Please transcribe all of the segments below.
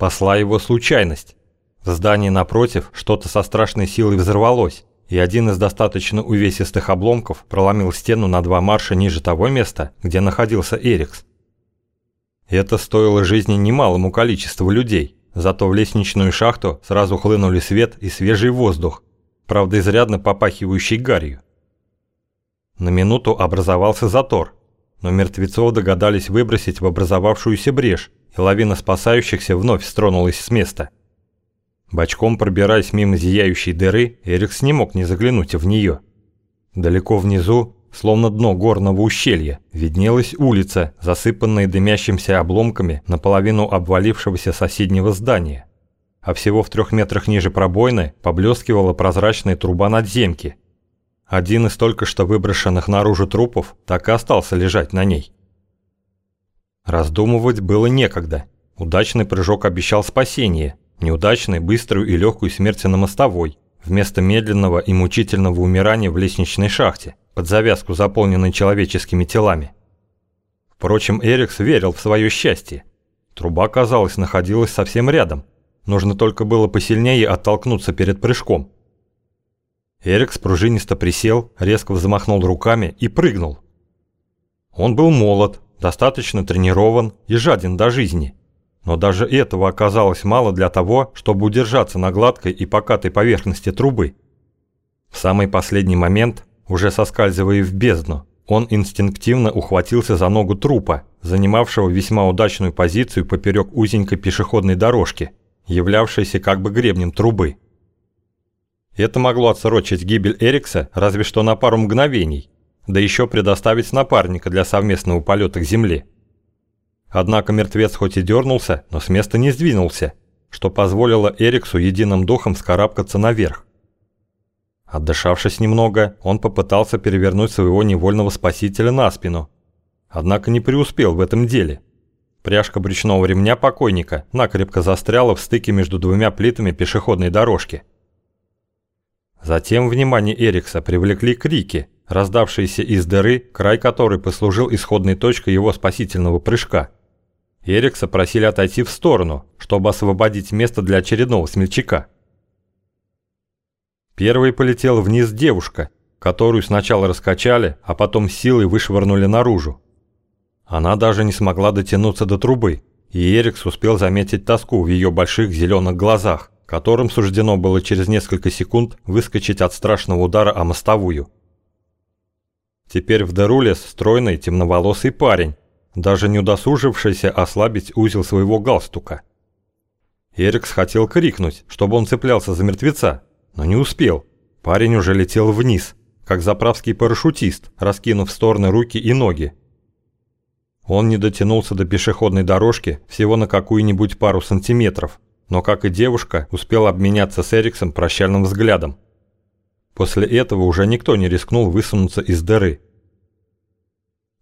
Спасла его случайность. В здании напротив что-то со страшной силой взорвалось, и один из достаточно увесистых обломков проломил стену на два марша ниже того места, где находился Эрикс. Это стоило жизни немалому количеству людей, зато в лестничную шахту сразу хлынули свет и свежий воздух, правда изрядно попахивающий гарью. На минуту образовался затор, но мертвецов догадались выбросить в образовавшуюся брешь, и лавина спасающихся вновь стронулась с места. Бочком пробираясь мимо зияющей дыры, Эрикс не мог не заглянуть в нее. Далеко внизу Словно дно горного ущелья, виднелась улица, засыпанная дымящимися обломками наполовину обвалившегося соседнего здания. А всего в трех метрах ниже пробоины поблескивала прозрачная труба надземки. Один из только что выброшенных наружу трупов так и остался лежать на ней. Раздумывать было некогда. Удачный прыжок обещал спасение, неудачный – быструю и легкую смерть на мостовой, вместо медленного и мучительного умирания в лестничной шахте под завязку заполненной человеческими телами. Впрочем, Эрикс верил в свое счастье. Труба, казалось, находилась совсем рядом. Нужно только было посильнее оттолкнуться перед прыжком. Эрикс пружинисто присел, резко взмахнул руками и прыгнул. Он был молод, достаточно тренирован и жаден до жизни. Но даже этого оказалось мало для того, чтобы удержаться на гладкой и покатой поверхности трубы. В самый последний момент уже соскальзывая в бездну, он инстинктивно ухватился за ногу трупа, занимавшего весьма удачную позицию поперек узенькой пешеходной дорожки, являвшейся как бы гребнем трубы. Это могло отсрочить гибель Эрикса разве что на пару мгновений, да еще предоставить напарника для совместного полета к земле. Однако мертвец хоть и дернулся, но с места не сдвинулся, что позволило Эриксу единым духом скарабкаться наверх. Отдышавшись немного, он попытался перевернуть своего невольного спасителя на спину. Однако не преуспел в этом деле. Пряжка брючного ремня покойника накрепко застряла в стыке между двумя плитами пешеходной дорожки. Затем внимание Эрикса привлекли крики, раздавшиеся из дыры, край которой послужил исходной точкой его спасительного прыжка. Эрикса просили отойти в сторону, чтобы освободить место для очередного смельчака. Первой полетела вниз девушка, которую сначала раскачали, а потом силой вышвырнули наружу. Она даже не смогла дотянуться до трубы, и Эрикс успел заметить тоску в ее больших зеленых глазах, которым суждено было через несколько секунд выскочить от страшного удара о мостовую. Теперь в дыру стройный темноволосый парень, даже не удосужившийся ослабить узел своего галстука. Эрикс хотел крикнуть, чтобы он цеплялся за мертвеца, но не успел. Парень уже летел вниз, как заправский парашютист, раскинув в стороны руки и ноги. Он не дотянулся до пешеходной дорожки всего на какую-нибудь пару сантиметров, но, как и девушка, успел обменяться с Эриксом прощальным взглядом. После этого уже никто не рискнул высунуться из дыры.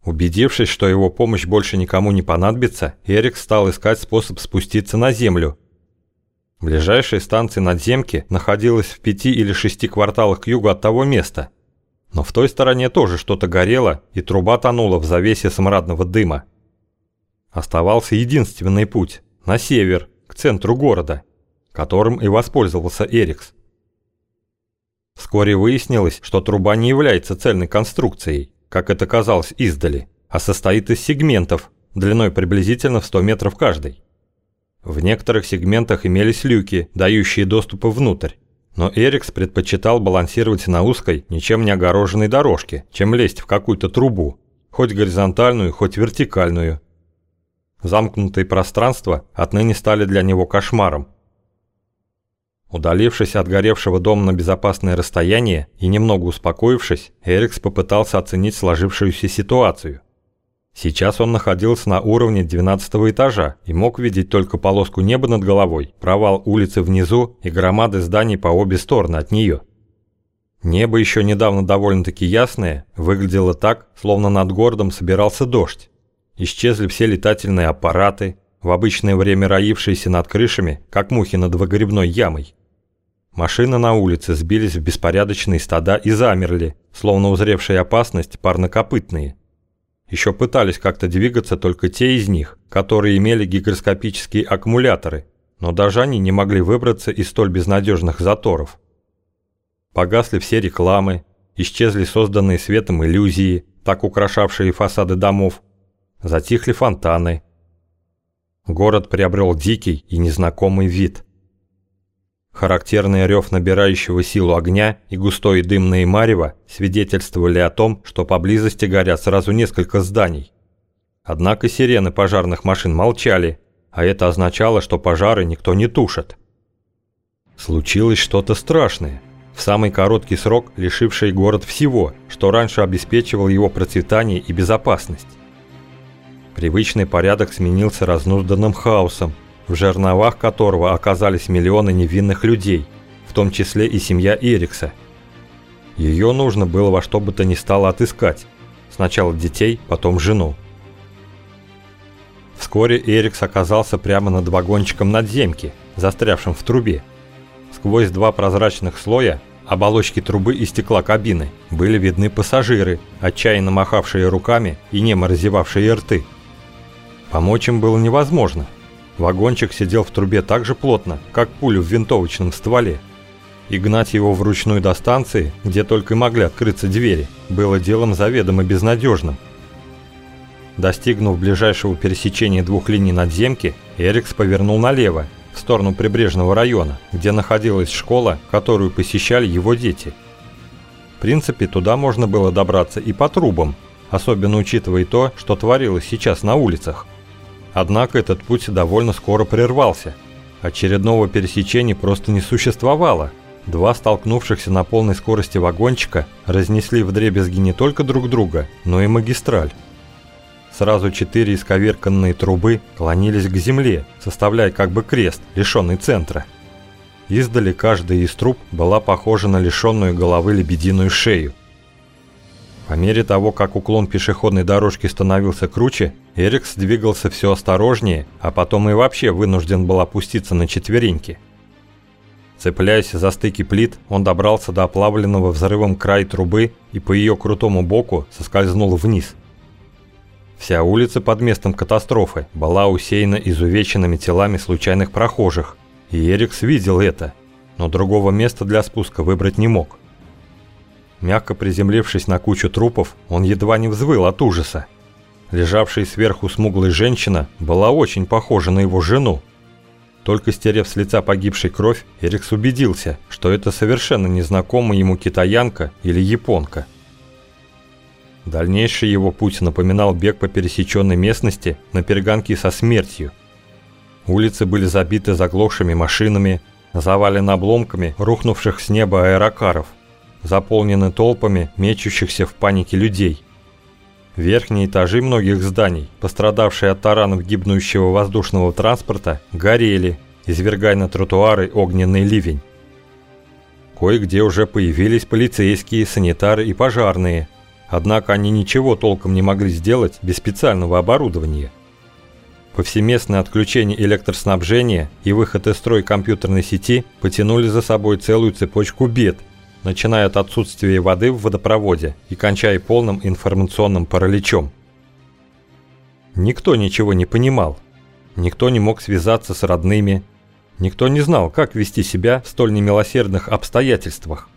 Убедившись, что его помощь больше никому не понадобится, Эрик стал искать способ спуститься на землю Ближайшая станция надземки находилась в пяти или шести кварталах к югу от того места. Но в той стороне тоже что-то горело, и труба тонула в завесе смрадного дыма. Оставался единственный путь – на север, к центру города, которым и воспользовался Эрикс. Вскоре выяснилось, что труба не является цельной конструкцией, как это казалось издали, а состоит из сегментов, длиной приблизительно в 100 метров каждый. В некоторых сегментах имелись люки, дающие доступы внутрь. Но Эрикс предпочитал балансировать на узкой, ничем не огороженной дорожке, чем лезть в какую-то трубу, хоть горизонтальную, хоть вертикальную. Замкнутые пространства отныне стали для него кошмаром. Удалившись от горевшего дома на безопасное расстояние и немного успокоившись, Эрикс попытался оценить сложившуюся ситуацию. Сейчас он находился на уровне 12 этажа и мог видеть только полоску неба над головой, провал улицы внизу и громады зданий по обе стороны от нее. Небо еще недавно довольно-таки ясное, выглядело так, словно над городом собирался дождь. Исчезли все летательные аппараты, в обычное время роившиеся над крышами, как мухи над выгребной ямой. Машины на улице сбились в беспорядочные стада и замерли, словно узревшие опасность парнокопытные. Еще пытались как-то двигаться только те из них, которые имели гигроскопические аккумуляторы, но даже они не могли выбраться из столь безнадежных заторов. Погасли все рекламы, исчезли созданные светом иллюзии, так украшавшие фасады домов, затихли фонтаны. Город приобрел дикий и незнакомый вид. Характерный рев набирающего силу огня и густой дымное марево свидетельствовали о том, что поблизости горят сразу несколько зданий. Однако сирены пожарных машин молчали, а это означало, что пожары никто не тушит. Случилось что-то страшное, в самый короткий срок лишивший город всего, что раньше обеспечивал его процветание и безопасность. Привычный порядок сменился разнузданным хаосом, в жерновах которого оказались миллионы невинных людей, в том числе и семья Эрикса. Ее нужно было во что бы то ни стало отыскать, сначала детей, потом жену. Вскоре Эрикс оказался прямо над вагончиком надземки, застрявшим в трубе. Сквозь два прозрачных слоя оболочки трубы и стекла кабины были видны пассажиры, отчаянно махавшие руками и немо разевавшие рты. Помочь им было невозможно. Вагончик сидел в трубе так же плотно, как пулю в винтовочном стволе. И гнать его вручную до станции, где только и могли открыться двери, было делом заведомо безнадежным. Достигнув ближайшего пересечения двух линий надземки, Эрикс повернул налево, в сторону прибрежного района, где находилась школа, которую посещали его дети. В принципе, туда можно было добраться и по трубам, особенно учитывая то, что творилось сейчас на улицах. Однако этот путь довольно скоро прервался. Очередного пересечения просто не существовало. Два столкнувшихся на полной скорости вагончика разнесли вдребезги не только друг друга, но и магистраль. Сразу четыре исковерканные трубы клонились к земле, составляя как бы крест, лишенный центра. Издали каждая из труб была похожа на лишенную головы лебединую шею. По мере того, как уклон пешеходной дорожки становился круче, Эрикс двигался все осторожнее, а потом и вообще вынужден был опуститься на четвереньки. Цепляясь за стыки плит, он добрался до оплавленного взрывом края трубы и по ее крутому боку соскользнул вниз – Вся улица под местом катастрофы была усеяна изувеченными телами случайных прохожих, и Эрикс видел это, но другого места для спуска выбрать не мог. Мягко приземлившись на кучу трупов, он едва не взвыл от ужаса. Лежавшая сверху смуглая женщина была очень похожа на его жену. Только стерев с лица погибшей кровь, Эрикс убедился, что это совершенно незнакомая ему китаянка или японка – Дальнейший его путь напоминал бег по пересеченной местности на перегонки со смертью. Улицы были забиты заглохшими машинами, завалены обломками рухнувших с неба аэрокаров, заполнены толпами мечущихся в панике людей. Верхние этажи многих зданий, пострадавшие от таранов гибнущего воздушного транспорта, горели, извергая на тротуары огненный ливень. Кое-где уже появились полицейские, санитары и пожарные – Однако они ничего толком не могли сделать без специального оборудования. Повсеместное отключение электроснабжения и выход из строя компьютерной сети потянули за собой целую цепочку бед, начиная от отсутствия воды в водопроводе и кончая полным информационным параличом. Никто ничего не понимал. Никто не мог связаться с родными. Никто не знал, как вести себя в столь немилосердных обстоятельствах.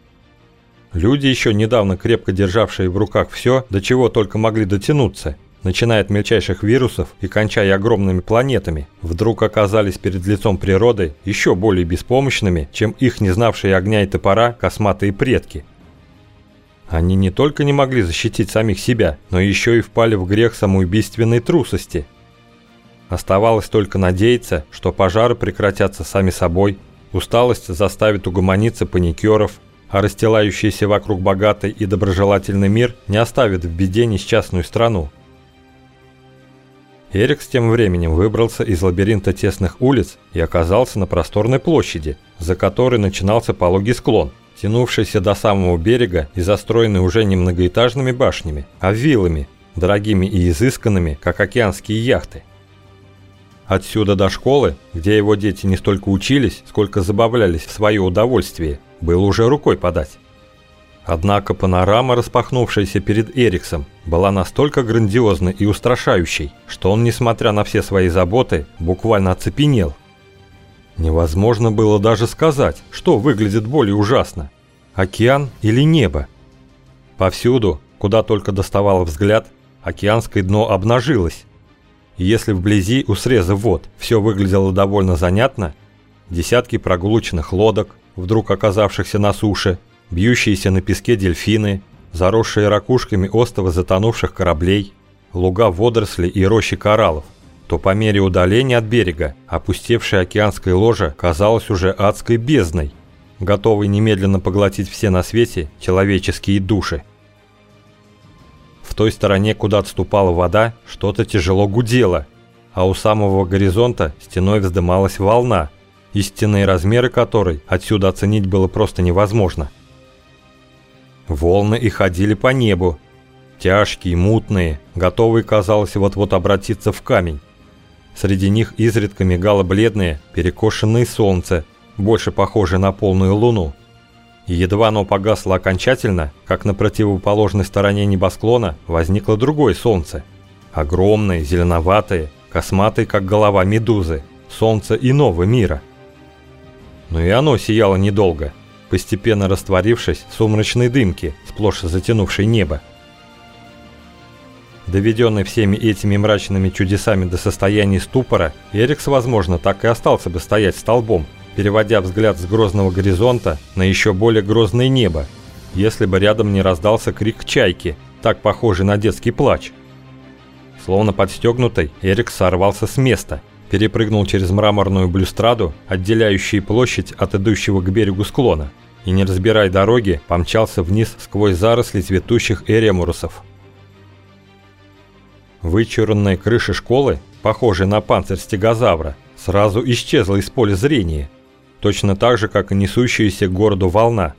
Люди, еще недавно крепко державшие в руках все, до чего только могли дотянуться, начиная от мельчайших вирусов и кончая огромными планетами, вдруг оказались перед лицом природы еще более беспомощными, чем их не знавшие огня и топора косматые предки. Они не только не могли защитить самих себя, но еще и впали в грех самоубийственной трусости. Оставалось только надеяться, что пожары прекратятся сами собой, усталость заставит угомониться паникеров, а расстилающийся вокруг богатый и доброжелательный мир не оставит в беде несчастную страну. Эрик с тем временем выбрался из лабиринта тесных улиц и оказался на просторной площади, за которой начинался пологий склон, тянувшийся до самого берега и застроенный уже не многоэтажными башнями, а виллами, дорогими и изысканными, как океанские яхты. Отсюда до школы, где его дети не столько учились, сколько забавлялись в свое удовольствие – было уже рукой подать. Однако панорама, распахнувшаяся перед Эриксом, была настолько грандиозной и устрашающей, что он, несмотря на все свои заботы, буквально оцепенел. Невозможно было даже сказать, что выглядит более ужасно – океан или небо. Повсюду, куда только доставал взгляд, океанское дно обнажилось. И если вблизи у среза вод все выглядело довольно занятно, десятки прогулочных лодок, вдруг оказавшихся на суше, бьющиеся на песке дельфины, заросшие ракушками остовы затонувших кораблей, луга водорослей и рощи кораллов – то по мере удаления от берега опустевшая океанская ложа казалась уже адской бездной, готовой немедленно поглотить все на свете человеческие души. В той стороне, куда отступала вода, что-то тяжело гудело, а у самого горизонта стеной вздымалась волна, истинные размеры которой отсюда оценить было просто невозможно. Волны и ходили по небу, тяжкие, мутные, готовые, казалось, вот-вот обратиться в камень. Среди них изредка мигало бледное, перекошенное солнце, больше похожее на полную луну. И едва оно погасло окончательно, как на противоположной стороне небосклона возникло другое солнце. Огромное, зеленоватое, косматое, как голова медузы, солнце иного мира. Но и оно сияло недолго, постепенно растворившись в сумрачной дымке, сплошь затянувшей небо. Доведенный всеми этими мрачными чудесами до состояния ступора, Эрикс, возможно, так и остался бы стоять столбом, переводя взгляд с грозного горизонта на еще более грозное небо, если бы рядом не раздался крик чайки, так похожий на детский плач. Словно подстегнутый, Эрикс сорвался с места, перепрыгнул через мраморную блюстраду, отделяющую площадь от идущего к берегу склона, и, не разбирая дороги, помчался вниз сквозь заросли цветущих эремурусов. Вычуренная крыша школы, похожая на панцирь стегозавра, сразу исчезла из поля зрения, точно так же, как и несущаяся к городу волна.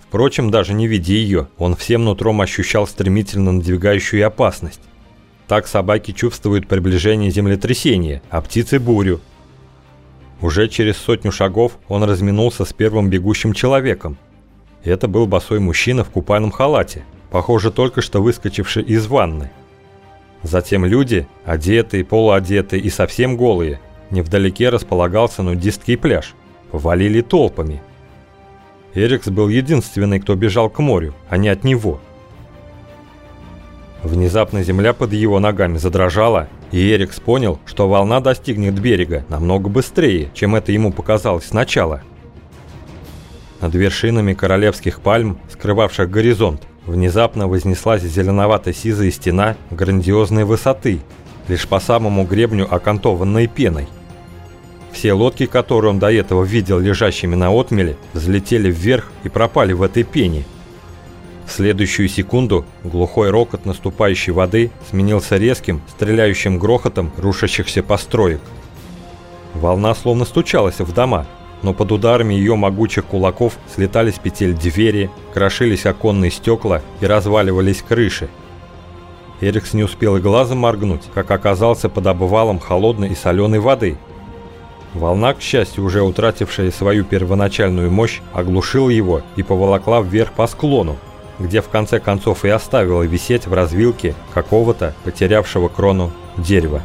Впрочем, даже не видя ее, он всем нутром ощущал стремительно надвигающую опасность. Так собаки чувствуют приближение землетрясения, а птицы – бурю. Уже через сотню шагов он разминулся с первым бегущим человеком. Это был босой мужчина в купальном халате, похоже, только что выскочивший из ванны. Затем люди, одетые, полуодетые и совсем голые, невдалеке располагался нудистский пляж, валили толпами. Эрикс был единственный, кто бежал к морю, а не от него. Внезапно земля под его ногами задрожала, и Эрикс понял, что волна достигнет берега намного быстрее, чем это ему показалось сначала. Над вершинами королевских пальм, скрывавших горизонт, Внезапно вознеслась зеленовато-сизая стена грандиозной высоты, лишь по самому гребню окантованной пеной. Все лодки, которые он до этого видел лежащими на отмеле, взлетели вверх и пропали в этой пене. В следующую секунду глухой рокот наступающей воды сменился резким, стреляющим грохотом рушащихся построек. Волна словно стучалась в дома – но под ударами ее могучих кулаков слетали с петель двери, крошились оконные стекла и разваливались крыши. Эрикс не успел и глазом моргнуть, как оказался под обвалом холодной и соленой воды. Волна, к счастью, уже утратившая свою первоначальную мощь, оглушила его и поволокла вверх по склону, где в конце концов и оставила висеть в развилке какого-то потерявшего крону дерева.